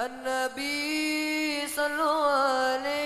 النبي الله عليه